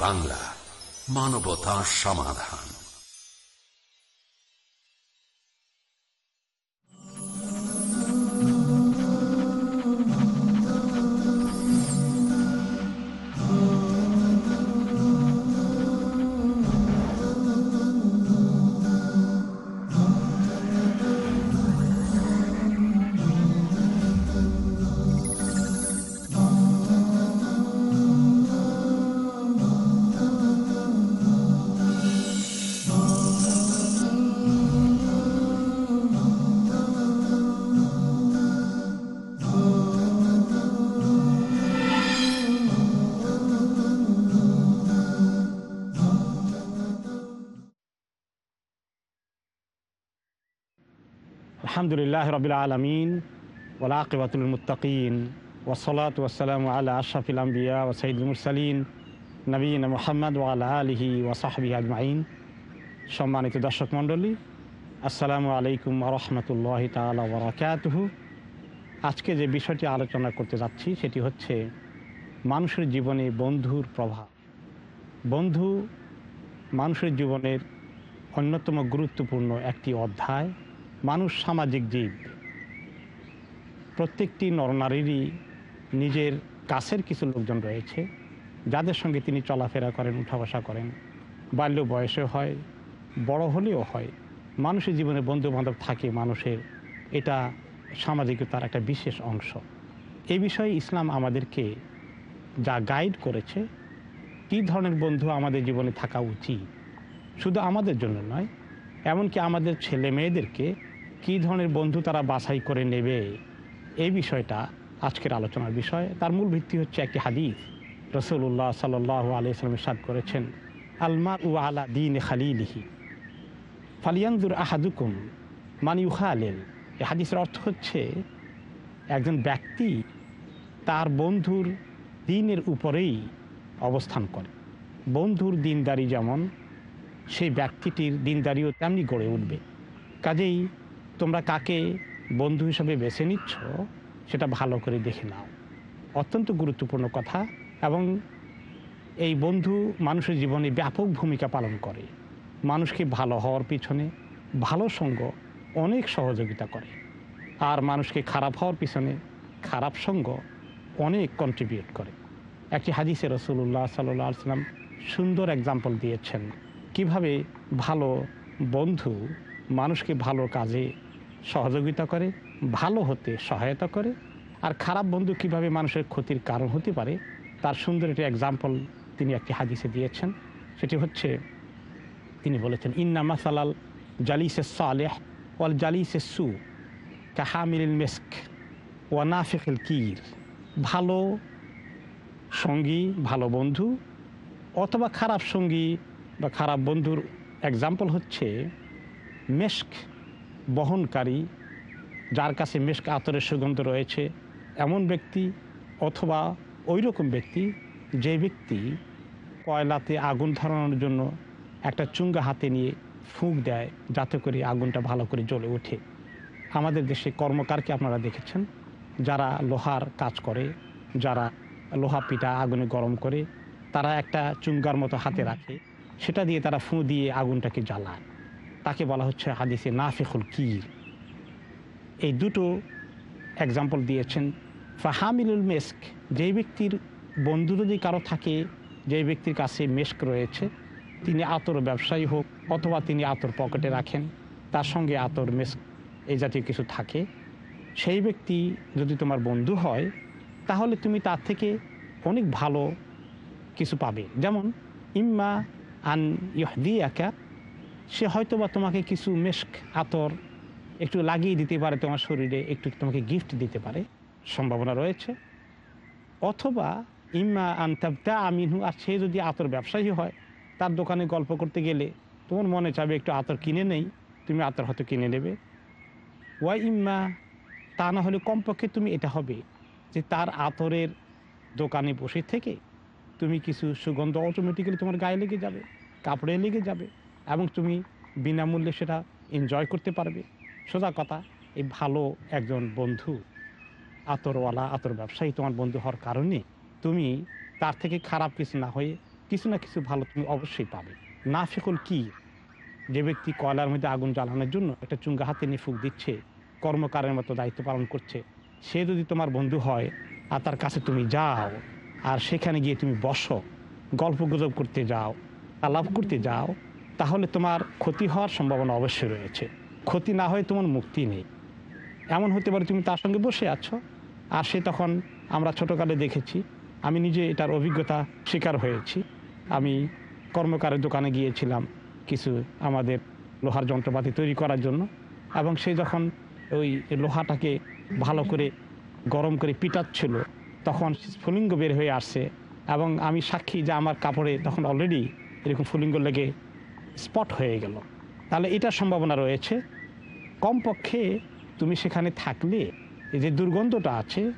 বাংলা মানবতা সমাধান আলহামদুলিল্লাহ রবিল আলমিন ওলাকিবাতুল মুতাকিন ওসলাত ওসালাম আল্লাহ আশরাফিল আম্বিয়া ও সঈদুল মুরসালিন নবীন মোহাম্মদ ওয়ালা আলহি ওসাহাবি আজমাইন। সম্মানিত দর্শক মণ্ডলী, আসসালামু আলাইকুম রহমতুল্লাহ তালা আজকে যে বিষয়টি আলোচনা করতে যাচ্ছি সেটি হচ্ছে মানুষের জীবনে বন্ধুর প্রভাব। বন্ধু মানুষের জীবনের অন্যতম গুরুত্বপূর্ণ একটি অধ্যায় মানুষ সামাজিক জীব। প্রত্যেকটি নরনারীরই নিজের কাছের কিছু লোকজন রয়েছে, যাদের সঙ্গে তিনি চলাফেরা করেন উঠা বসা করেন। বাল্য বয়সে হয়, বড় হলেও হয়। মানুষের জীবনে বন্ধু বান্ধব থাকে, মানুষের এটা সামাজিকতার একটা বিশেষ অংশ। এই বিষয়ে ইসলাম আমাদেরকে যা গাইড করেছে, কী ধরনের বন্ধু আমাদের জীবনে থাকা উচিত, শুধু আমাদের জন্য নয়, এমনকি আমাদের ছেলে মেয়েদেরকে কী ধরনের বন্ধু তারা বাছাই করে নেবে? এই বিষয়টা আজকের আলোচনার বিষয়। তার মূল ভিত্তি হচ্ছে একটি হাদিস। রসুল্লাহ সাল আলিয়াল্লাম সাদ করেছেন আলমা উ আলা দিন খালিলিহি ফালিয়ান্দুর আহাদুকুম মানিউখা আলেল এই হাদিসের অর্থ হচ্ছে, একজন ব্যক্তি তার বন্ধুর দিনের উপরেই অবস্থান করে। বন্ধুর দিনদারি যেমন, সেই ব্যক্তিটির দিনদারিও তেমনি গড়ে উঠবে। কাজেই তোমরা কাকে বন্ধু হিসাবে বেছে নিচ্ছ, সেটা ভালো করে দেখে নাও। অত্যন্ত গুরুত্বপূর্ণ কথা এবং এই বন্ধু মানুষের জীবনে ব্যাপক ভূমিকা পালন করে। মানুষকে ভালো হওয়ার পিছনে ভালো সঙ্গ অনেক সহযোগিতা করে। আর মানুষকে খারাপ হওয়ার পিছনে খারাপ সঙ্গ অনেক কন্ট্রিবিউট করে। একটি হাদিসে রসুল্লাহ সাল্লাহ সাল্লাম সুন্দর এক্সাম্পল দিয়েছেন। কীভাবে ভালো বন্ধু মানুষকে ভালো কাজে সহযোগিতা করে, ভালো হতে সহায়তা করে। আর খারাপ বন্ধু কীভাবে মানুষের ক্ষতির কারণ হতে পারে, তার সুন্দর একটি এক্সাম্পল তিনি একটি হাদিসে দিয়েছেন। সেটি হচ্ছে, তিনি বলেছেন ইন্নামা সালাল জালিসে সালেহ ওয়াল জালিসে সু কাহামিল মেস্ক ওয়ানাফিকুল কির। ভালো সঙ্গী, ভালো বন্ধু অথবা খারাপ সঙ্গী বা খারাপ বন্ধুর এক্সাম্পল হচ্ছে, মেস্ক বহনকারী, যার কাছে মেস্ক আতরের সুগন্ধ রয়েছে, এমন ব্যক্তি অথবা ওই রকম ব্যক্তি যে ব্যক্তি কয়লাতে আগুন ধরানোর জন্য একটা চুঙ্গা হাতে নিয়ে ফুঁক দেয় যাতে করে আগুনটা ভালো করে জ্বলে ওঠে। আমাদের দেশে কর্মকারকে আপনারা দেখেছেন, যারা লোহার কাজ করে, যারা লোহা পিঠা আগুনে গরম করে, তারা একটা চুঙ্গার মতো হাতে রাখে, সেটা দিয়ে তারা ফুঁ দিয়ে আগুনটাকে জ্বালায়। তাকে বলা হচ্ছে হাদিসে নাফিকুল কির। এই দুটো এক্সাম্পল দিয়েছেন। ফাহামিলুল মেস্ক, যেই ব্যক্তির বন্ধু যদি কারও থাকে, যেই ব্যক্তির কাছে মেস্ক রয়েছে, তিনি আতর ব্যবসায়ী হোক অথবা তিনি আতর পকেটে রাখেন, তার সঙ্গে আতর, মেস্ক এই জাতীয় কিছু থাকে। সেই ব্যক্তি যদি তোমার বন্ধু হয়, তাহলে তুমি তার থেকে অনেক ভালো কিছু পাবে। যেমন, ইম্মা আন ইহদিয়াকা সে হয়তো বা তোমাকে কিছু মেস্ক আতর একটু লাগিয়ে দিতে পারে তোমার শরীরে, একটু তোমাকে গিফট দিতে পারে, সম্ভাবনা রয়েছে। অথবা, ইম্মা আনতাবতা আমিনহু, আর সে যদি আতর ব্যবসায়ী হয়, তার দোকানে গল্প করতে গেলে তোমার মনে চাবে একটু আতর কিনে নেই, তুমি আতর হয়তো কিনে নেবে। ওয়াই ইম্মা, তা না হলে কমপক্ষে তুমি এটা হবে যে তার আতরের দোকানে বসে থেকে তুমি কিছু সুগন্ধ অটোমেটিক্যালি তোমার গায়ে লেগে যাবে, কাপড়ে লেগে যাবে। এবং তুমি বিনামূল্যে সেটা এনজয় করতে পারবে। সোজা কথা, এই ভালো একজন বন্ধু, আতরওয়ালা, আতর ব্যবসায়ী তোমার বন্ধু হওয়ার কারণে তুমি তার থেকে খারাপ কিছু না হয়ে কিছু না কিছু ভালো তুমি অবশ্যই পাবে। না ফেকল কি? যে ব্যক্তি কয়লার মধ্যে আগুন জ্বালানোর জন্য একটা চুঙ্গা হাতে নিয়ে ফুক দিচ্ছে, কর্মকারের মতো দায়িত্ব পালন করছে, সে যদি তোমার বন্ধু হয় আর তার কাছে তুমি যাও আর সেখানে গিয়ে তুমি বসো, গল্প গুজব করতে যাও আলাপ করতে যাও তাহলে তোমার ক্ষতি হওয়ার সম্ভাবনা অবশ্যই রয়েছে। ক্ষতি না হয়ে তোমার মুক্তি নেই। এমন হতে পারে তুমি তার সঙ্গে বসে আছো। আর সে তখন আমরা ছোটোকালে দেখেছি। আমি নিজে এটার অভিজ্ঞতা শিকার হয়েছি। আমি কর্মকারের দোকানে গিয়েছিলাম কিছু আমাদের লোহার যন্ত্রপাতি তৈরি করার জন্য। এবং সে যখন ওই লোহাটাকে ভালো করে গরম করে পিটাচ্ছিল, তখন স্ফুলিঙ্গ বের হয়ে আসছে। এবং আমি সাক্ষী যে আমার কাপড়ে তখন অলরেডি এরকম ফুলিঙ্গ লেগে স্পট হয়ে গেল। তাহলে এটার সম্ভাবনা রয়েছে। কমপক্ষে তুমি সেখানে থাকলে এই যে দুর্গন্ধটা আছে,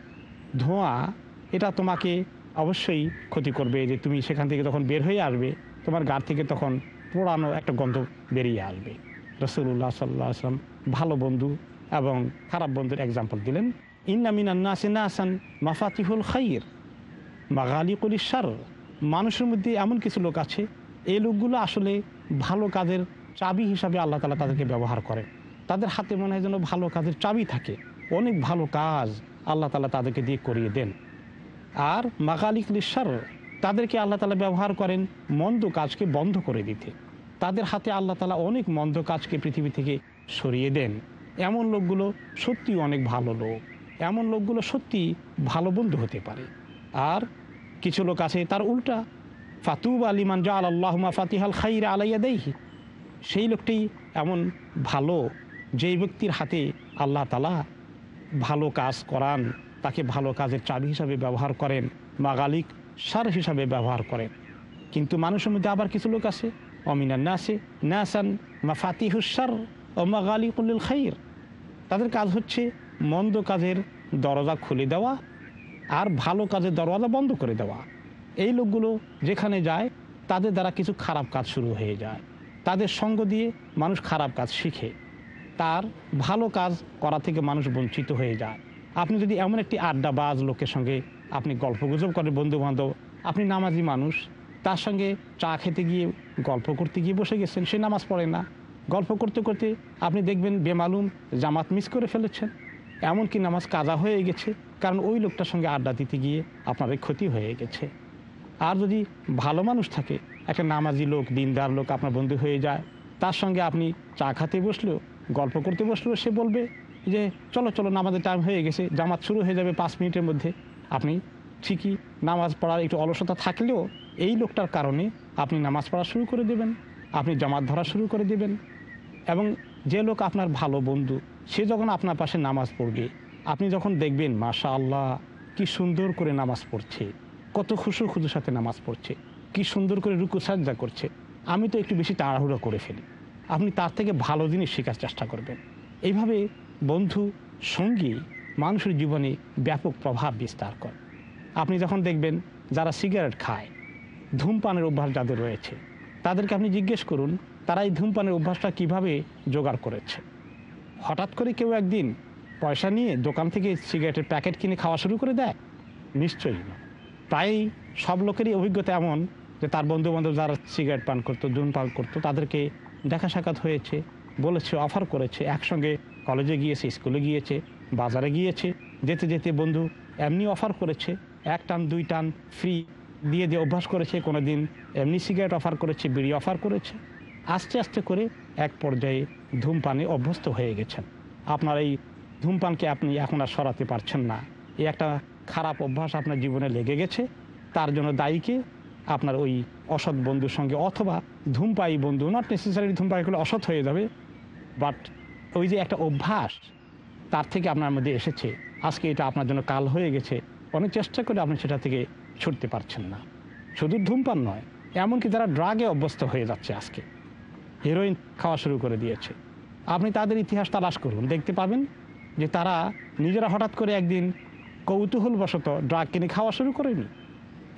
ধোঁয়া, এটা তোমাকে অবশ্যই ক্ষতি করবে। যে তুমি সেখান থেকে তখন বের হয়ে আসবে, তোমার গা থেকে তখন পোড়ানো একটা গন্ধ বেরিয়ে আসবে। রসুল্লাহ সাল্লাহ আসলাম ভালো বন্ধু এবং খারাপ বন্ধুর এক্সাম্পল দিলেন। ইন্নামিনান্নাসে নাসান মাফাতিহুল খাইর মাগালিকুল ইসার মানুষের মধ্যে এমন কিছু লোক আছে, এই লোকগুলো আসলে ভালো কাজের চাবি হিসাবে আল্লাহ তালা তাদেরকে ব্যবহার করে। তাদের হাতে মনে হয় যেন ভালো কাজের চাবি থাকে। অনেক ভালো কাজ আল্লাহ তালা তাদেরকে দিয়ে করিয়ে দেন। আর মাকালিক লিসার তাদেরকে আল্লাহ তালা ব্যবহার করেন মন্দ কাজকে বন্ধ করে দিতে। তাদের হাতে আল্লাহ তালা অনেক মন্দ কাজকে পৃথিবী থেকে সরিয়ে দেন। এমন লোকগুলো সত্যি অনেক ভালো লোক। এমন লোকগুলো সত্যি ভালো বন্ধু হতে পারে। আর কিছু লোক আছে, তার উল্টা ফাতুব আলিমান জা আল্লাহমা ফাতিহাল খাইর আলাইয়া দেহি সেই লোকটি এমন ভালো, যেই ব্যক্তির হাতে আল্লাহ তালা ভালো কাজ করান, তাকে ভালো কাজের চাবি হিসাবে ব্যবহার করেন, মাগালিক সার হিসাবে ব্যবহার করেন। কিন্তু মানুষের মধ্যে আবার কিছু লোক আছে অমিনা নাসে, নাসান, মা ফাতিহুসার ও মাগালিকুল খাইর। তাদের কাজ হচ্ছে মন্দ কাজের দরজা খুলে দেওয়া আর ভালো কাজের দরওয়াজা বন্ধ করে দেওয়া। এই লোকগুলো যেখানে যায়, তাদের দ্বারা কিছু খারাপ কাজ শুরু হয়ে যায়। তাদের সঙ্গ দিয়ে মানুষ খারাপ কাজ শিখে। তার ভালো কাজ করা থেকে মানুষ বঞ্চিত হয়ে যায়। আপনি যদি এমন একটি আড্ডাবাজ লোকের সঙ্গে আপনি গল্প গুজব করেন বন্ধু বান্ধব আপনি নামাজি মানুষ, তার সঙ্গে চা খেতে গিয়ে গল্প করতে গিয়ে বসে গেছেন, সে নামাজ পড়ে না। গল্প করতে করতে আপনি দেখবেন বেমালুম জামাত মিস করে ফেলেছেন। এমনকি নামাজ কাজা হয়ে গেছে, কারণ ওই লোকটার সঙ্গে আড্ডা দিতে গিয়ে আপনার ক্ষতি হয়ে গেছে। আর যদি ভালো মানুষ থাকে, একটা নামাজি লোক, দিনদার লোক আপনার বন্ধু হয়ে যায়, তার সঙ্গে আপনি চা খাতে বসলেও, গল্প করতে বসলেও সে বলবে যে, চলো চলো, নামাজের টাইম হয়ে গেছে, জামাত শুরু হয়ে যাবে পাঁচ মিনিটের মধ্যে। আপনি ঠিকই নামাজ পড়ার একটু অলসতা থাকলেও এই লোকটার কারণে আপনি নামাজ পড়া শুরু করে দেবেন, আপনি জামাত ধরা শুরু করে দেবেন এবং যে লোক আপনার ভালো বন্ধু, সে যখন আপনার পাশে নামাজ পড়বে, আপনি যখন দেখবেন মাশা আল্লাহ কি সুন্দর করে নামাজ পড়ছে। কত খুশু খুশুর সাথে নামাজ পড়ছে, কি সুন্দর করে রুকু সাজ্জা করছে, আমি তো একটু বেশি তাড়াহুড়ো করে ফেলি। আপনি তার থেকে ভালো জিনিস শেখার চেষ্টা করবেন। এইভাবে বন্ধু, সঙ্গী মানুষের জীবনে ব্যাপক প্রভাব বিস্তার করে। আপনি যখন দেখবেন যারা সিগারেট খায়, ধূমপানের অভ্যাস যাদের রয়েছে, তাদেরকে আপনি জিজ্ঞেস করুন, তারা এই ধূমপানের অভ্যাসটা কীভাবে জোগাড় করেছে? হঠাৎ করে কেউ একদিন পয়সা নিয়ে দোকান থেকে সিগারেটের প্যাকেট কিনে খাওয়া শুরু করে দেয়? নিশ্চয়ই না। প্রায়ই সব লোকেরই অভিজ্ঞতা এমন যে তার বন্ধু বান্ধব যারা সিগারেট পান করতো ধূমপান করতো, তাদেরকে দেখা সাক্ষাৎ হয়েছে, বলেছে অফার করেছে, একসঙ্গে কলেজে গিয়েছে স্কুলে গিয়েছে, বাজারে গিয়েছে, যেতে যেতে বন্ধু এমনি অফার করেছে, এক টান, দুই টান ফ্রি দিয়ে দিয়ে অভ্যাস করেছে কোনো দিন এমনি সিগারেট অফার করেছে, বিড়ি অফার করেছে। আস্তে আস্তে করে এক পর্যায়ে ধূমপানে অভ্যস্ত হয়ে গেছেন। আপনার এই ধূমপানকে আপনি এখন আর সরাতে পারছেন না। এই একটা খারাপ অভ্যাস আপনার জীবনে লেগে গেছে, তার জন্য দায়ীকে আপনার ওই অসৎ বন্ধুর সঙ্গে অথবা ধূমপায়ী বন্ধু নট নেসেসারি ধূমপায়ী করলে অসৎ হয়ে যাবে বাট ওই যে একটা অভ্যাস, তার থেকে আপনার মধ্যে এসেছে, আজকে এটা আপনার জন্য কাল হয়ে গেছে, অনেক চেষ্টা করে আপনি সেটা থেকে ছুটতে পারছেন না। শুধু ধূমপান নয়, এমনকি তারা ড্রাগে অভ্যস্ত হয়ে যাচ্ছে আজকে হিরোইন খাওয়া শুরু করে দিয়েছে। আপনি তাদের ইতিহাস তালাশ করুন, দেখতে পাবেন যে তারা নিজেরা হঠাৎ করে একদিন কৌতূহলবশত ড্রাগ কিনে খাওয়া শুরু করেনি।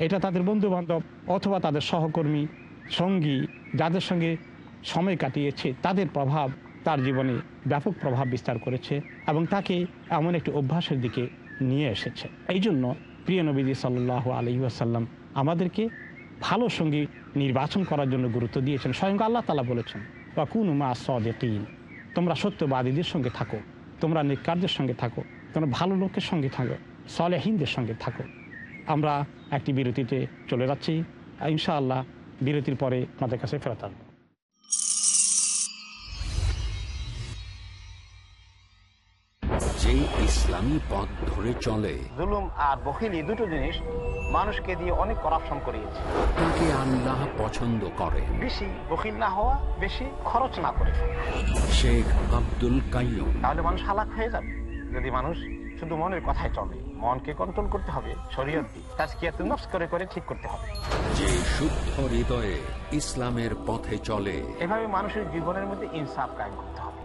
এটা তাদের বন্ধু বান্ধব অথবা তাদের সহকর্মী, সঙ্গী, যাদের সঙ্গে সময় কাটিয়েছে, তাদের প্রভাব, তার জীবনে ব্যাপক প্রভাব বিস্তার করেছে এবং তাকে এমন একটি অভ্যাসের দিকে নিয়ে এসেছে। এই জন্য প্রিয় নবীজি সাল্লাহ আলহি আসাল্লাম আমাদেরকে ভালো সঙ্গী নির্বাচন করার জন্য গুরুত্ব দিয়েছেন। স্বয়ং আল্লাহ তালা বলেছেন বা কুন মা সদেকিন তোমরা সত্যবাদীদের সঙ্গে থাকো, তোমরা নিকারদের সঙ্গে থাকো, তোমরা ভালো লোকের সঙ্গে থাকো। সলেহীনদের সঙ্গে থাকো। আমরা একটি বিরতিতে চলে যাচ্ছি। ইনশাআল্লাহ বিরতির পরে আমাদের কাছে ফেরত আসব। যে ইসলামী পথ ধরে চলে। জুলুম আর বখিলি দুটো জিনিস মানুষকে দিয়ে অনেক করাপশন করিয়েছে। তাকে আল্লাহ পছন্দ করেন বেশি বখিল না হওয়া বেশি খরচ না করে। শেখ আব্দুল কাইম তাহলে মানুষ হালাক হয়ে যাবে। যদি মানুষ শুধু মনের কথায় চলে। মনকে কন্ট্রোল করতে হবে শরীয়ত দিয়ে। তাজকিয়াতুন নফস করে করে ঠিক করতে হবে। যে শুদ্ধ হৃদয়ে ইসলামের পথে চলে। এভাবে মানুষের জীবনের মধ্যে ইনসাফ কায়েম করতে হবে।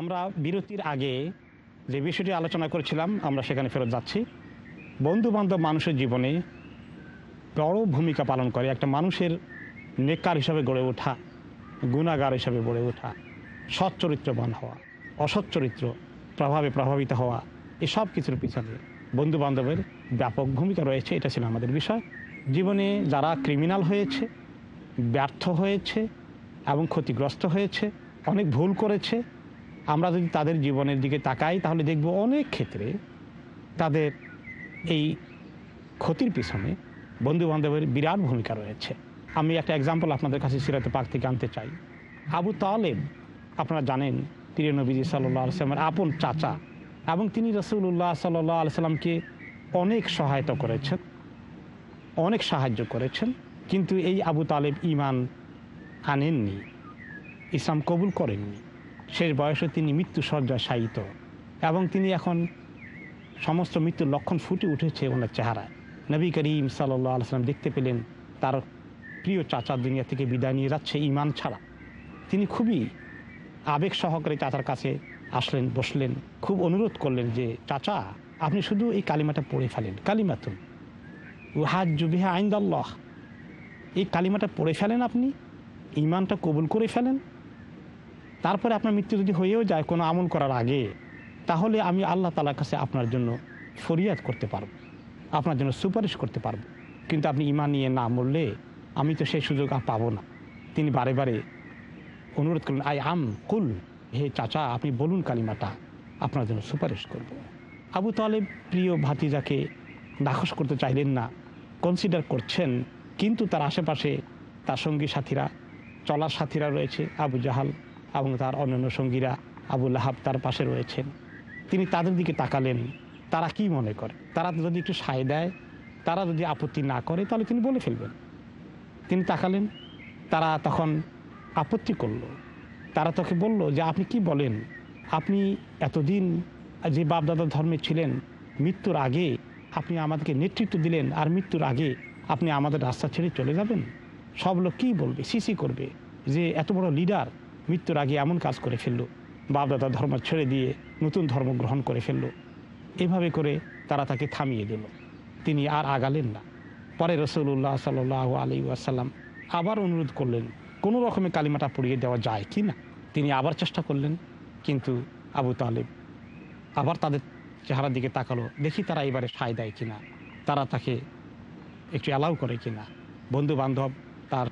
আমরা বিরতির আগে যে বিষয়টি আলোচনা করেছিলাম, আমরা সেখানে ফেরত যাচ্ছি। বন্ধু বান্ধব মানুষের জীবনে বড় ভূমিকা পালন করে। একটা মানুষের নেকার হিসাবে গড়ে ওঠা, গুণাগার হিসাবে গড়ে ওঠা সৎ চরিত্রবান হওয়া অসৎ চরিত্র প্রভাবে প্রভাবিত হওয়া, এসব কিছুর পিছনে বন্ধু বান্ধবের ব্যাপক ভূমিকা রয়েছে, এটা ছিল আমাদের বিষয়। জীবনে যারা ক্রিমিনাল হয়েছে, ব্যর্থ হয়েছে এবং ক্ষতিগ্রস্ত হয়েছে, অনেক ভুল করেছে আমরা যদি তাদের জীবনের দিকে তাকাই, তাহলে দেখব অনেক ক্ষেত্রে তাদের এই ক্ষতির পিছনে বন্ধু বান্ধবের বিরাট ভূমিকা রয়েছে। আমি একটা এক্সাম্পল আপনাদের কাছে সিরাতে পাক থেকে আনতে চাই। আবু তালেব, আপনারা জানেন, প্রিয় নবীজি সাল্লাহ আলসালামের আপন চাচা এবং তিনি রসুল্লাহ সাল্লাহ আলসালামকে অনেক সহায়তা করেছেন, অনেক সাহায্য করেছেন, কিন্তু এই আবু তালেব ইমান আনেননি, ইসলাম কবুল করেননি। শেষ বয়সে তিনি মৃত্যু সজ্জা শায়িত এবং তিনি এখন সমস্ত মৃত্যুর লক্ষণ ফুটে উঠেছে ওনার চেহারা নবী করিম সাল্লাহ আলসালাম দেখতে পেলেন তার প্রিয় চাচা দুনিয়া থেকে বিদায় নিয়ে যাচ্ছে ইমান ছাড়া। তিনি খুবই আবেগ সহকারে চাচার কাছে আসলেন, বসলেন, খুব অনুরোধ করলেন যে, চাচা, আপনি শুধু এই কালিমাটা পড়ে ফেলেন। কালিমাতুন ওহাজ জুবিহা আইন্দাল্লাহ। এই কালিমাটা পড়ে ফেলেন আপনি? ইমানটা কবুল করে ফেলেন? তারপরে আপনার মৃত্যু যদি হয়েও যায় কোনো আমল করার আগে, তাহলে আমি আল্লাহ তালার কাছে আপনার জন্য ফরিয়াদ করতে পারব। আপনার জন্য সুপারিশ করতে পারব। কিন্তু আপনি ইমান নিয়ে না মরলে আমি তো সেই সুযোগ আর পাবো না। তিনি বারে বারে অনুরোধ করলেন, আই আম, কুল, হে চাচা, আপনি বলুন কালিমাটা, আপনার জন্য সুপারিশ করব। আবু তালেব প্রিয় ভাতিজাকে নাকশ করতে চাইলেন না কনসিডার করছেন, কিন্তু তার আশেপাশে তার সঙ্গী সাথীরা, চলার সাথীরা রয়েছে, আবু জাহাল এবং তার অন্যান্য সঙ্গীরা আবু লাহাব তার পাশে রয়েছেন। তিনি তাদের দিকে তাকালেন, তারা কি মনে করে? তারা যদি একটু সায় দেয়, তারা যদি আপত্তি না করে, তাহলে তিনি বলে ফেলবেন। তিনি তাকালেন, তারা তখন আপত্তি করল। তারা তোকে বলল যে, আপনি কি বলেন? আপনি এতদিন যে বাপদাদার ধর্মে ছিলেন, মৃত্যুর আগে আপনি আমাদেরকে নেতৃত্ব দিলেন, আর মৃত্যুর আগে আপনি আমাদের রাস্তা ছেড়ে চলে যাবেন? সব লোক কী বলবে? সিসি করবে? যে এত বড় লিডার মৃত্যুর আগে এমন কাজ করে ফেলল। বাপদাদার ধর্ম ছেড়ে দিয়ে নতুন ধর্ম গ্রহণ করে ফেলল। এভাবে করে তারা তাকে থামিয়ে দিল। তিনি আর আগালেন না। পরে রসুল্লাহ সাল আলী ওয়াসাল্লাম আবার অনুরোধ করলেন, কোনো রকমে কালিমাটা পড়িয়ে দেওয়া যায় কি না? তিনি আবার চেষ্টা করলেন, কিন্তু আবু তালেব আবার তাদের চেহারার দিকে তাকালো, দেখি তারা এবারে সায় দেয় কিনা তারা তাকে একটু অ্যালাউ করে কিনা বন্ধু বান্ধব তার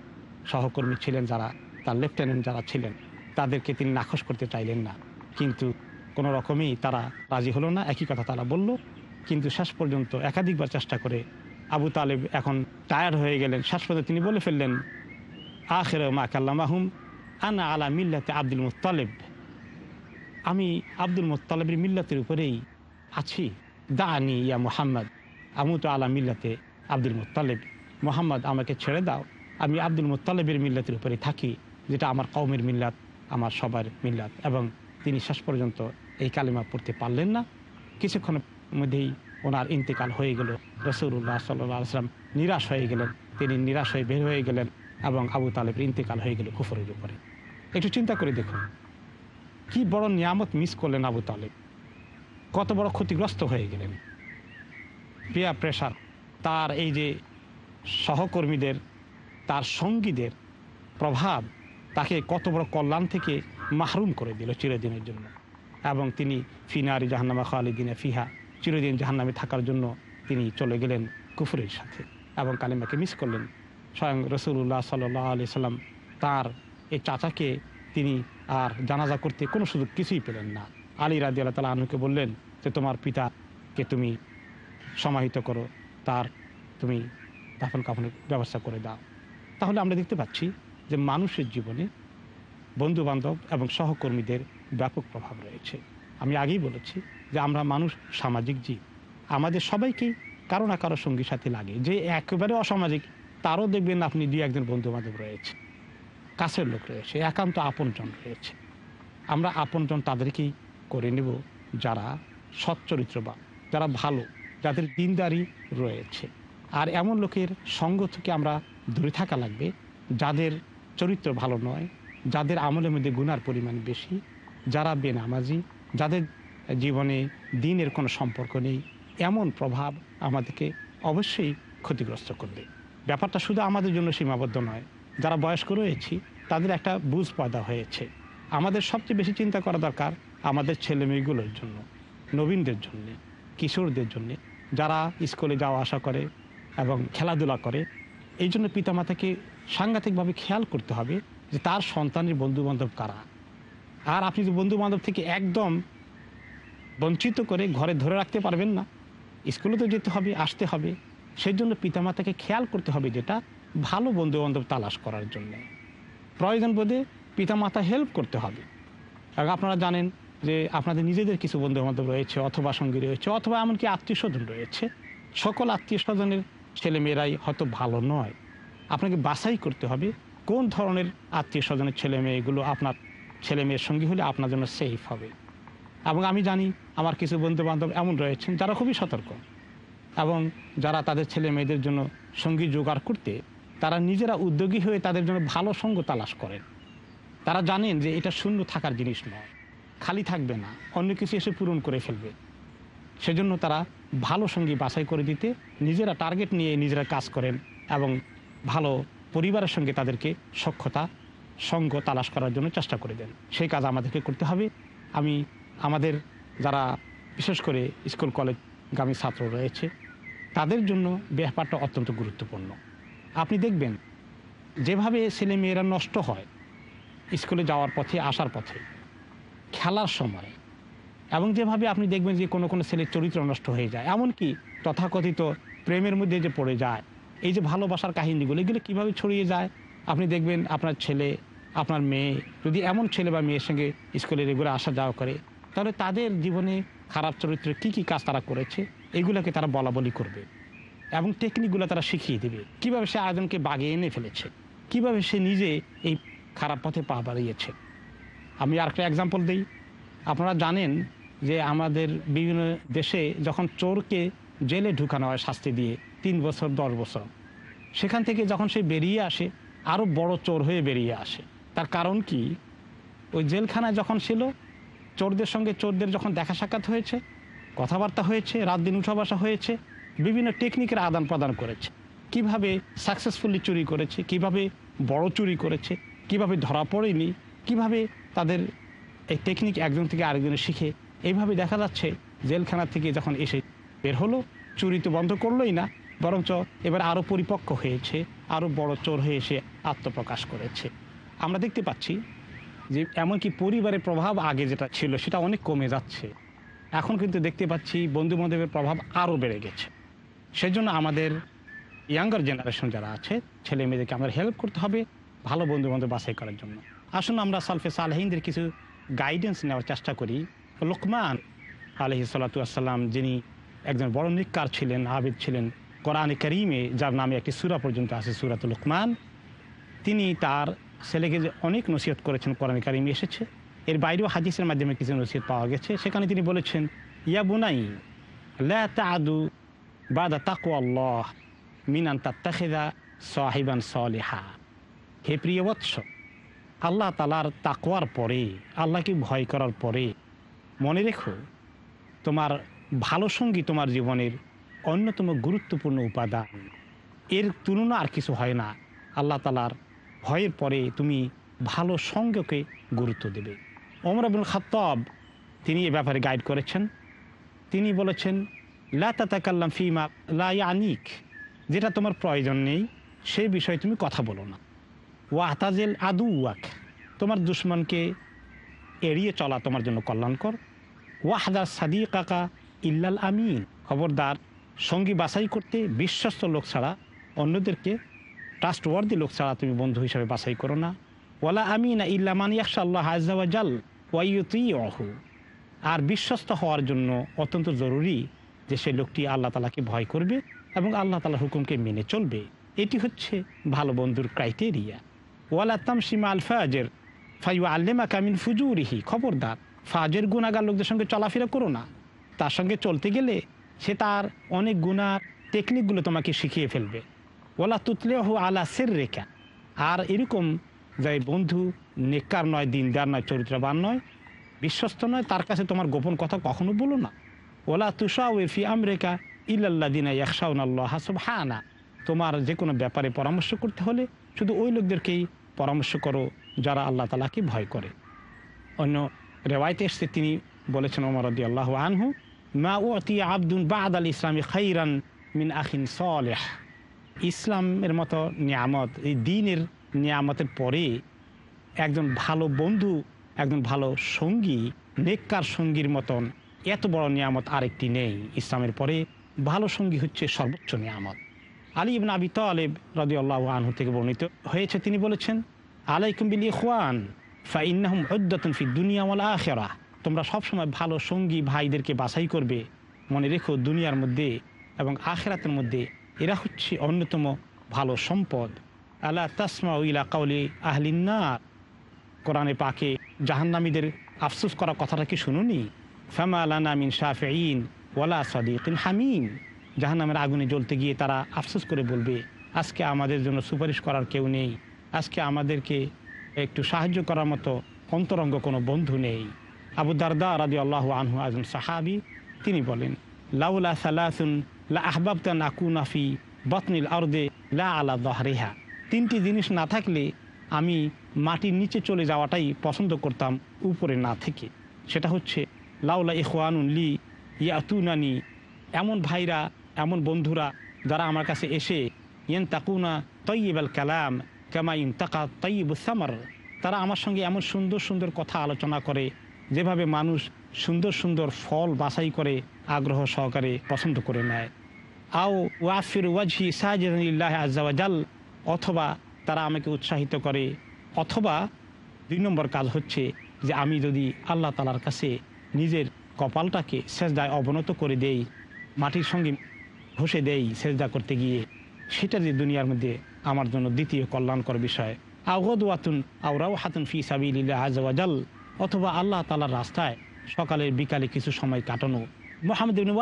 সহকর্মী ছিলেন যারা তার লেফটেন্যান্ট যারা ছিলেন, তাদেরকে তিনি নাকশ করতে চাইলেন না। কিন্তু কোনো রকমেই তারা রাজি হলো না, একই কথা তারা বলল। কিন্তু শেষ পর্যন্ত একাধিকবার চেষ্টা করে আবু তালেব এখন টায়ার হয়ে গেলেন। শেষ পর্যন্ত তিনি বলে ফেললেন, আখের মা কাল্লামাহুম, আনা আলা মিল্লাতে আব্দুল মুতালেব আমি আব্দুল মুতালেবের মিল্লাতের উপরেই আছি। দা দানি ইয়া মোহাম্মদ আমু তো আলা মিল্লাতে আব্দুল মুতালেব মোহাম্মদ, আমাকে ছেড়ে দাও। আমি আব্দুল মুতালেবের মিল্লাতের উপরে থাকি। যেটা আমার কৌমের মিল্লাত, আমার সবার মিল্লাত এবং তিনি শেষ পর্যন্ত এই কালিমা পড়তে পারলেন না। কিছুক্ষণের মধ্যেই ওনার ইন্তেকাল হয়ে গেল। রসুল্লাহ সাল্লাহ আসলাম নিরাশ হয়ে গেলেন। তিনি নিরাশ হয়ে বের হয়ে গেলেন এবং আবু তালেবের ইন্তেকাল হয়ে গেল কুফরের উপরে। একটু চিন্তা করে দেখুন। কি বড় নিয়ামত মিস করলেন আবু তালেব। কত বড় ক্ষতিগ্রস্ত হয়ে গেলেন। পেয়ার প্রেশার, তার এই যে সহকর্মীদের, তার সঙ্গীদের প্রভাব তাকে কত বড় কল্যাণ থেকে মাহরুম করে দিল চিরদিনের জন্য। এবং তিনি ফিনারি জাহান্নামা খালিদিনে ফিহা, চিরদিন জাহান্নামে থাকার জন্য তিনি চলে গেলেন কুফুরের সাথে এবং কালিমাকে মিস করলেন। স্বয়ং রসুল্লাহ সাল্লাহ আলি সাল্লাম তার এই চাচাকে তিনি আর জানাজা করতে কোনো সুযোগ কিছুই পেলেন না। আলী রাজি আল্লাহ তালা আনুকে বললেন যে, তোমার পিতাকে তুমি সমাহিত করো, তার তুমি দাফন কাফনের ব্যবস্থা করে দাও। তাহলে আমরা দেখতে পাচ্ছি যে মানুষের জীবনে বন্ধু বান্ধব এবং সহকর্মীদের ব্যাপক প্রভাব রয়েছে। আমি আগেই বলেছি যে আমরা মানুষ সামাজিক জীব। আমাদের সবাইকেই কারও না কারও সঙ্গী সাথে লাগে। যে একেবারে অসামাজিক, তারও দেখবেন আপনি দুই একজন বন্ধু বান্ধব রয়েছে। কাছের লোক রয়েছে, একান্ত আপনজন রয়েছে। আমরা আপনজন তাদেরকেই করে নেব যারা সচ্চরিত্রবান যারা ভালো, যাদের দিনদারি রয়েছে। আর এমন লোকের সঙ্গ থেকে আমরা দূরে থাকা লাগবে, যাদের চরিত্র ভালো নয়, যাদের আমলের মধ্যে গুনার পরিমাণ বেশি, যারা বেনামাজি, যাদের জীবনে দিনের কোনো সম্পর্ক নেই, এমন প্রভাব আমাদেরকে অবশ্যই ক্ষতিগ্রস্ত করবে। ব্যাপারটা শুধু আমাদের জন্য সীমাবদ্ধ নয়, যারা বয়স্ক রয়েছি, তাদের একটা বুঝ পয়দা হয়েছে। আমাদের সবচেয়ে বেশি চিন্তা করা দরকার আমাদের ছেলে মেয়েগুলোর জন্য, নবীনদের জন্য, কিশোরদের জন্য, যারা স্কুলে যাওয়া আসা করে এবং খেলাধুলা করে। এই জন্য পিতামাতাকে সাংঘাতিকভাবে খেয়াল করতে হবে যে তার সন্তানের বন্ধুবান্ধব কারা। আর আপনি যে বন্ধু বান্ধব থেকে একদম বঞ্চিত করে ঘরে ধরে রাখতে পারবেন না, স্কুলে তো যেতে হবে, আসতে হবে সেই জন্য পিতামাতাকে খেয়াল করতে হবে যেটা ভালো বন্ধু বান্ধব তালাশ করার জন্য। প্রয়োজন বোধে পিতামাতা হেল্প করতে হবে। আপনারা জানেন যে আপনাদের নিজেদের কিছু বন্ধু বান্ধব রয়েছে, অথবা সঙ্গী রয়েছে, অথবা এমনকি আত্মীয় স্বজন রয়েছে। সকল আত্মীয় স্বজনের ছেলেমেয়েরাই হয়তো ভালো নয়। আপনাকে বাছাই করতে হবে কোন ধরনের আত্মীয় স্বজনের ছেলে মেয়েগুলো আপনার ছেলে মেয়ের সঙ্গী হলে আপনার জন্য সেফ হবে। এবং আমি জানি আমার কিছু বন্ধু বান্ধব এমন রয়েছেন যারা খুবই সতর্ক এবং যারা তাদের ছেলে মেয়েদের জন্য সঙ্গী জোগাড় করতে তারা নিজেরা উদ্যোগী হয়ে তাদের জন্য ভালো সঙ্গ তালাশ করেন। তারা জানেন যে এটা শূন্য থাকার জিনিস নয়, খালি থাকবে না, অন্য কিছু এসে পূরণ করে ফেলবে। সেজন্য তারা ভালো সঙ্গী বাছাই করে দিতে নিজেরা টার্গেট নিয়ে নিজেরা কাজ করেন এবং ভালো পরিবারের সঙ্গে তাদেরকে সক্ষতা সঙ্গ তালাশ করার জন্য চেষ্টা করে দেন। সেই কাজ আমাদেরকে করতে হবে। আমি, আমাদের যারা বিশেষ করে স্কুল, কলেজ কলেজগামী ছাত্র রয়েছে, তাদের জন্য ব্যাপারটা অত্যন্ত গুরুত্বপূর্ণ। আপনি দেখবেন, যেভাবে ছেলে মেয়েরা নষ্ট হয় স্কুলে যাওয়ার পথে, আসার পথে, খেলার সময়, এবং যেভাবে আপনি দেখবেন যে কোনো কোনো ছেলের চরিত্র নষ্ট হয়ে যায়, এমনকি তথাকথিত প্রেমের মধ্যে যে পড়ে যায় এই যে ভালোবাসার কাহিনীগুলো, এগুলো কীভাবে ছড়িয়ে যায়? আপনি দেখবেন আপনার ছেলে, আপনার মেয়ে, যদি এমন ছেলে বা মেয়ের সঙ্গে স্কুলে রেগুলার আসা যাওয়া করে, তাহলে তাদের জীবনে খারাপ চরিত্রের কী কী কাজ তারা করেছে? এগুলোকে তারা বলা বলি করবে। এবং টেকনিকগুলো তারা শিখিয়ে দেবে। কীভাবে সে আয়োজনকে বাগিয়ে এনে ফেলেছে? কীভাবে সে নিজে এই খারাপ পথে পা বাড়িয়েছে? আমি আরেকটা এক্সাম্পল দিই। আপনারা জানেন যে আমাদের বিভিন্ন দেশে যখন চোরকে জেলে ঢুকানো হয় শাস্তি দিয়ে তিন বছর, দশ বছর। সেখান থেকে যখন সে বেরিয়ে আসে আরও বড় চোর হয়ে বেরিয়ে আসে। তার কারণ কি? ওই জেলখানায় যখন ছিল, চোরদের সঙ্গে চোরদের যখন দেখা সাক্ষাৎ হয়েছে, কথাবার্তা হয়েছে, রাত দিন উঠা বসা হয়েছে, বিভিন্ন টেকনিকের আদান প্রদান করেছে। কীভাবে সাকসেসফুলি চুরি করেছে, কীভাবে বড় চুরি করেছে, কীভাবে ধরা পড়েনি, কীভাবে তাদের এই টেকনিক একজন থেকে আরেকজনে শিখে, এইভাবে দেখা যাচ্ছে জেলখানা থেকে যখন এসে বের হলো, চুরি তো বন্ধ করলোই না বরঞ্চ এবার আরও পরিপক্ক হয়েছে আরও বড় চোর হয়ে এসে আত্মপ্রকাশ করেছে। আমরা দেখতে পাচ্ছি যে এমনকি পরিবারের প্রভাব আগে যেটা ছিল সেটা অনেক কমে যাচ্ছে। এখন কিন্তু দেখতে পাচ্ছি বন্ধু বান্ধবের প্রভাব আরও বেড়ে গেছে। সেজন্য আমাদের ইয়াঙ্গার জেনারেশন যারা আছে, ছেলে মেয়েদেরকে আমাদের হেল্প করতে হবে ভালো বন্ধু বান্ধব বাছাই করার জন্য। আসুন আমরা সালফে সালহিনদের কিছু গাইডেন্স নেওয়ার চেষ্টা করি। লোকমান আলহি সাল্লাতাম যিনি একজন বড় নিকার ছিলেন, আবিদ ছিলেন কোরআনে করিমে যার নামে একটি সুরা পর্যন্ত আছে সুরাত লোকমান, তিনি তার ছেলেকে যে অনেক নসিহত করেছেন কোরআন কারিমে এসেছে। এর বাইরেও হাদিসের মাধ্যমে কিছু নসিহত পাওয়া গেছে। সেখানে তিনি বলেছেন, ইয়া বুনাই তাদু বাদা তাকু আল্লাহ মিনান তাত্তাখেদা সাহিবান সলেহা। হে প্রিয় বৎস, আল্লাহ তালার তাকওয়ার পরে, আল্লাহকে ভয় করার পরে মনে রেখো, তোমার ভালো সঙ্গী তোমার জীবনের অন্যতম গুরুত্বপূর্ণ উপাদান। এর তুলনা আর কিছু হয় না। আল্লাহ তালার ভয়ের পরে তুমি ভালো সঙ্গকে গুরুত্ব দেবে। ওমর আবুল খাত্তাব, তিনি এ ব্যাপারে গাইড করেছেন। তিনি বলেছেন, লা তাতাকাল্লাম ফিমা আনিক যেটা তোমার প্রয়োজন নেই সেই বিষয়ে তুমি কথা বলো না। ওয়াহতাজেল আদু ওয়াক তোমার দুশ্মনকে এড়িয়ে চলা তোমার জন্য কল্যাণকর। ওয়াহদার সাদি কাকা ইল্লাল আমিন খবরদার সঙ্গী বাছাই করতে বিশ্বস্ত লোক ছাড়া অন্যদেরকে ট্রাস্টওয়ার্দি লোক ছাড়া তুমি বন্ধু হিসাবে বাছাই করো না। ওয়ালা আমিনা ইল্লা মান ইয়াকশা আল্লাহ আজাল ওয়াইয়ুতি অহু আর বিশ্বস্ত হওয়ার জন্য অত্যন্ত জরুরি যে সে লোকটি আল্লাহ তালাকে ভয় করবে এবং আল্লাহ তালার হুকুমকে মেনে চলবে। এটি হচ্ছে ভালো বন্ধুর ক্রাইটেরিয়া ওয়ালা তামসিমা আল ফাজের ফাইউ আল্লেমা কামিন ফুজুরিহি, খবরদার। ফাজের গুণাগার লোকদের সঙ্গে চলাফেরা করো না। তার সঙ্গে চলতে গেলে সে তার অনেক গুণার টেকনিকগুলো তোমাকে শিখিয়ে ফেলবে। ওলা তুতলে হো আলা সের রেখা আর এরকম যে বন্ধু নেকার নয়, দিনদার নয়, চরিত্রবান নয়, বিশ্বস্ত নয়, তার কাছে তোমার গোপন কথা কখনো বলো না। ওলা তুষা ওয়েফি আমরেকা ইল্লাল্লা দিনা ইয়াকশাউন আল্লাহ হাসব হানা তোমার যে কোনো ব্যাপারে পরামর্শ করতে হলে শুধু ওই লোকদেরকেই পরামর্শ করো যারা আল্লাহ তালাকে ভয় করে। অন্য রেওয়ায়তে এসছে, তিনি বলেছেন ওমর রদি আল্লাহ আনহু মা ও অতি আব্দুল বাদ আল ইসলামী খাইরান মিন আখিন সলেহ ইসলামের মতো নিয়ামত, এই দিনের নিয়ামতের পরে একজন ভালো বন্ধু, একজন ভালো সঙ্গী, নেককার সঙ্গীর মতন এত বড় নিয়ামত আরেকটি নেই। ইসলামের পরে ভালো সঙ্গী হচ্ছে সর্বোচ্চ নিয়ামত। আলী ইবন আবি তালেব রদি আল্লাহ আনহু থেকে বর্ণিত হয়েছে, তিনি বলেছেন, আলাইকুম বিল ইখওয়ান, ফাইন্নাহুম উদ্দাতুন ফি দুনিয়া ওয়াল আখিরা তোমরা সবসময় ভালো সঙ্গী ভাইদেরকে বাছাই করবে। মনে রেখো দুনিয়ার মধ্যে এবং আখেরাতের মধ্যে এরা হচ্ছে অন্যতম ভালো সম্পদ। আল্লাহ তাসমা ইলা কাউলি আহলিন্নার। কোরআনে পাকে জাহান্নামীদের আফসোস করা কথাটা কি শুনুনি? ফামা আলানা মিন শাফিন ওয়ালা সদিকিন হামিন জাহান্নামের আগুনে জ্বলতে গিয়ে তারা আফসোস করে বলবে, আজকে আমাদের জন্য সুপারিশ করার কেউ নেই। আজকে আমাদেরকে একটু সাহায্য করার মতো অন্তরঙ্গ কোনো বন্ধু নেই। আবু দারদা রাদি আল্লাহ আনহু আজম সাহাবি, তিনি বলেন, লাউলা সালাসুন লা আহবাবতা নাকুনাফি বতনিল আর্দে লা আলা দহরেহা। তিনটি জিনিস না থাকলে আমি মাটির নিচে চলে যাওয়াটাই পছন্দ করতাম উপরে না থেকে। সেটা হচ্ছে, লাউলা ইখওয়ানুন লি ইয়াতুনানি। এমন ভাইরা, এমন বন্ধুরা যারা আমার কাছে এসে ইয়েন তাকুনা তৈবাল কালাম কামা ইন তাকা তৈবুসামার তারা আমার সঙ্গে এমন সুন্দর সুন্দর কথা আলোচনা করে যেভাবে মানুষ সুন্দর সুন্দর ফল বাছাই করে আগ্রহ সহকারে পছন্দ করে নেয়। আও ওয়াফির ওয়াজি সাহাজিল্লাহ আজাল অথবা তারা আমাকে উৎসাহিত করে, অথবা দুই নম্বর কাজ হচ্ছে যে আমি যদি আল্লাহ তালার কাছে নিজের কপালটাকে সেজদায় অবনত করে দেই, মাটির সঙ্গে ঘষে দেই সেজদা করতে গিয়ে, সেটা যে দুনিয়ার মধ্যে আমার জন্য দ্বিতীয় কল্যাণকর বিষয়। আওগদ ওয়াতুন আওরাও হাতুন ফি সাবিল্লাহ আজাল অথবা আল্লাহ তালার রাস্তায় সকালে বিকালে কিছু সময় কাটানো। মোহাম্মদ ইবিন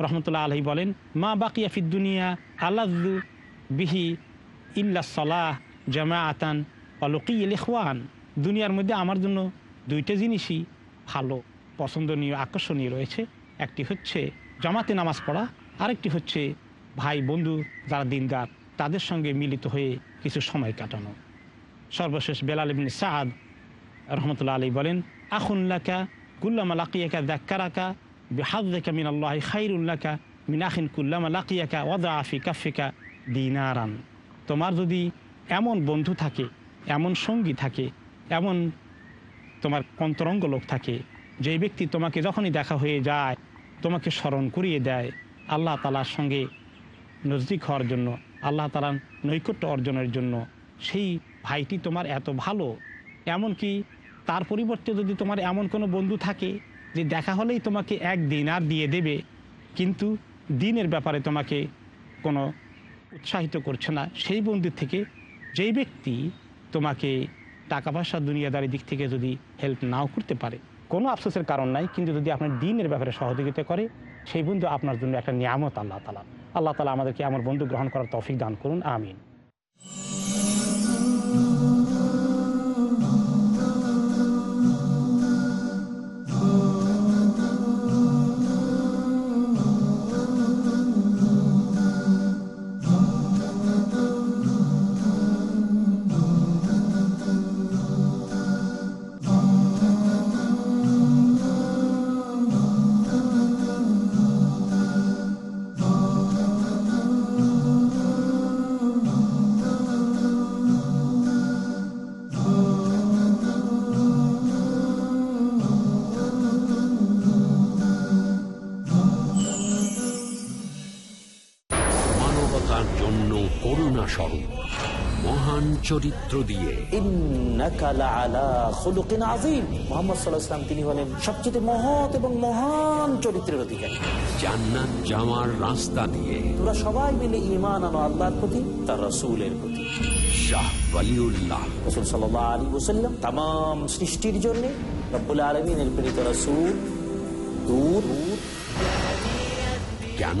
রহমতুল্লাহ আলহী বলেন, মা বাকিয়া ফিদ দুনিয়া আল্লাহু বিহি ইল্লা সলাহ জামা আতান অলকি ইলেখান দুনিয়ার মধ্যে আমার জন্য দুইটা জিনিসই ভালো, পছন্দনীয়, আকর্ষণীয় রয়েছে। একটি হচ্ছে জামাতে নামাজ পড়া, আরেকটি হচ্ছে ভাই, বন্ধু যারা দিনদার, তাদের সঙ্গে মিলিত হয়ে কিছু সময় কাটানো। সর্বশেষ বেলাল সাদ রহমতুল্লাহ আলী বলেন আখুল্লাকা কুল্লামা লাকিয়াকা দাক্কারাকা বেহাদ্দাকা মিন আল্লাহ খাইরুল্লাকা মিন আখিন কুল্লামা লাকিয়াকা ওদা আফি কাফিকা দিনারান। তোমার যদি এমন বন্ধু থাকে, এমন সঙ্গী থাকে, এমন তোমার অন্তরঙ্গ লোক থাকে যে ব্যক্তি তোমাকে যখনই দেখা হয়ে যায়, তোমাকে স্মরণ করিয়ে দেয়, আল্লাহ তালার সঙ্গে নজদিক হওয়ার জন্য, আল্লাহ তালার নৈকট্য অর্জনের জন্য, সেই ভাইটি তোমার এত ভালো এমনকি তার পরিবর্তে যদি তোমার এমন কোনো বন্ধু থাকে যে দেখা হলেই তোমাকে এক দিন আর দিয়ে দেবে, কিন্তু দিনের ব্যাপারে তোমাকে কোনো উৎসাহিত করছে না, সেই বন্ধুর থেকে যেই ব্যক্তি তোমাকে টাকা পয়সা দুনিয়াদারি দিক থেকে যদি হেল্প নাও করতে পারে, কোনো আফসোসের কারণ নাই, কিন্তু যদি আপনার দিনের ব্যাপারে সহযোগিতা করে, সেই বন্ধু আপনার জন্য একটা নিয়ামত আল্লাহ তালা আল্লাহ তালা আমাদেরকে আমার বন্ধু গ্রহণ করার তৌফিক দান করুন, আমিন। চরিত্র দিয়ে। তিনি হলেন সবচেয়ে মহৎ এবং মহান চরিত্রের অধিকারী। জান্নাত যাওয়ার রাস্তা দিয়ে। তোরা সবাই মিলে ইমান আনো আল্লাহর প্রতি তার রসুলের প্রতি। শাহ ওয়ালিউল্লাহ। রসুল সাল্লাহ আলী ওসাল্লাম সৃষ্টির জন্য রব্বুল আলমিনের প্রেরিত রসুল। দূর কেন?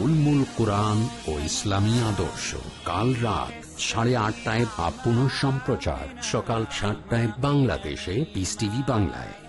উলমুল কোরআন ও ইসলামী আদর্শ। কাল রাত সাড়ে আটটায় পুনঃ সম্প্রচার সকাল সাতটায় বাংলাদেশে পিস টিভি বাংলায়।